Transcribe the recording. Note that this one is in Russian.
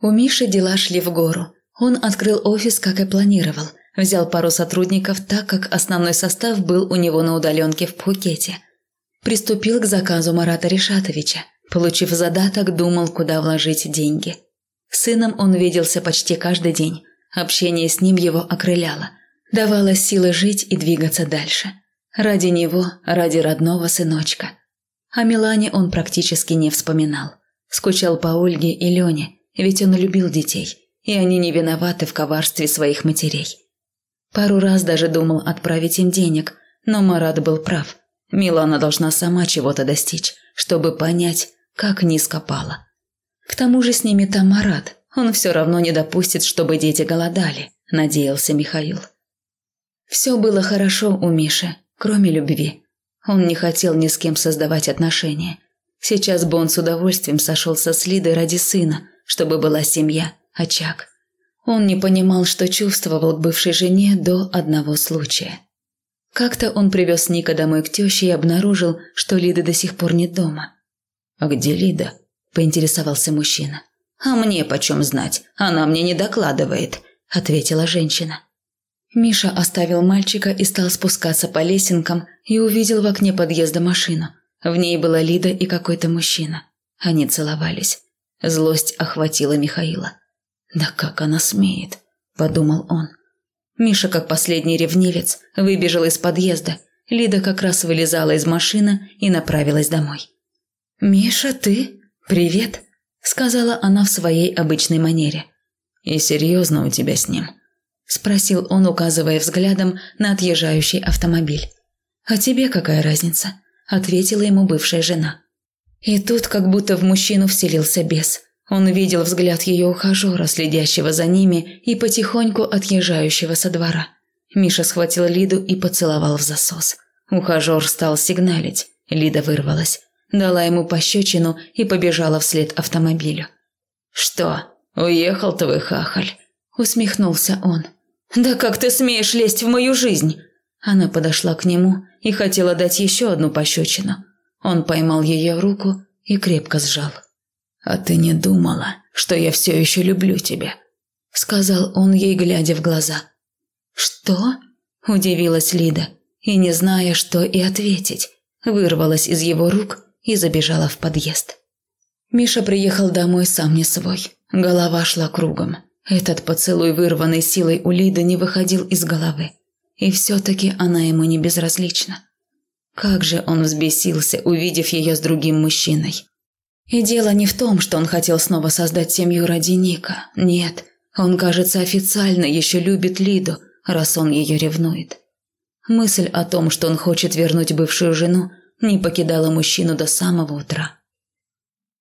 У Миши дела шли в гору. Он открыл офис, как и планировал. Взял пару сотрудников, так как основной состав был у него на удаленке в Пхукете. Приступил к заказу Марата Решатовича. Получив задаток, думал, куда вложить деньги. С сыном он виделся почти каждый день. Общение с ним его окрыляло. Давало силы жить и двигаться дальше. Ради него, ради родного сыночка. О Милане он практически не вспоминал. Скучал по Ольге и Лене, ведь он любил детей, и они не виноваты в коварстве своих матерей. Пару раз даже думал отправить им денег, но Марат был прав. Милана должна сама чего-то достичь, чтобы понять, как низко пала. К тому же с ними там Марат, он все равно не допустит, чтобы дети голодали, надеялся Михаил. Все было хорошо у Миши, кроме любви. Он не хотел ни с кем создавать отношения. Сейчас бы он с удовольствием сошелся с Лидой ради сына, чтобы была семья, очаг. Он не понимал, что чувствовал к бывшей жене до одного случая. Как-то он привез Ника домой к теще и обнаружил, что Лиды до сих пор нет дома. «А где Лида?» – поинтересовался мужчина. «А мне почем знать? Она мне не докладывает», – ответила женщина. Миша оставил мальчика и стал спускаться по лесенкам и увидел в окне подъезда машину. В ней была Лида и какой-то мужчина. Они целовались. Злость охватила Михаила. «Да как она смеет?» – подумал он. Миша, как последний ревнивец, выбежал из подъезда. Лида как раз вылезала из машины и направилась домой. «Миша, ты? Привет!» – сказала она в своей обычной манере. «И серьезно у тебя с ним?» – спросил он, указывая взглядом на отъезжающий автомобиль. «А тебе какая разница?» – ответила ему бывшая жена. И тут как будто в мужчину вселился бес. Он видел взгляд ее ухажера, следящего за ними и потихоньку отъезжающего со двора. Миша схватил Лиду и поцеловал в засос. Ухажер стал сигналить. Лида вырвалась. Дала ему пощечину и побежала вслед автомобилю. «Что, уехал твой хахаль?» – усмехнулся он. «Да как ты смеешь лезть в мою жизнь?» Она подошла к нему и хотела дать еще одну пощечину. Он поймал ее руку и крепко сжал. «А ты не думала, что я все еще люблю тебя?» Сказал он ей, глядя в глаза. «Что?» – удивилась Лида, и, не зная, что и ответить, вырвалась из его рук и забежала в подъезд. Миша приехал домой сам не свой. Голова шла кругом. Этот поцелуй, вырванный силой у Лиды, не выходил из головы. И все-таки она ему не безразлична. Как же он взбесился, увидев ее с другим мужчиной. И дело не в том, что он хотел снова создать семью ради Ника. Нет, он, кажется, официально еще любит Лиду, раз он ее ревнует. Мысль о том, что он хочет вернуть бывшую жену, не покидала мужчину до самого утра.